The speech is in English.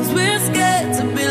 Cause we're scared to be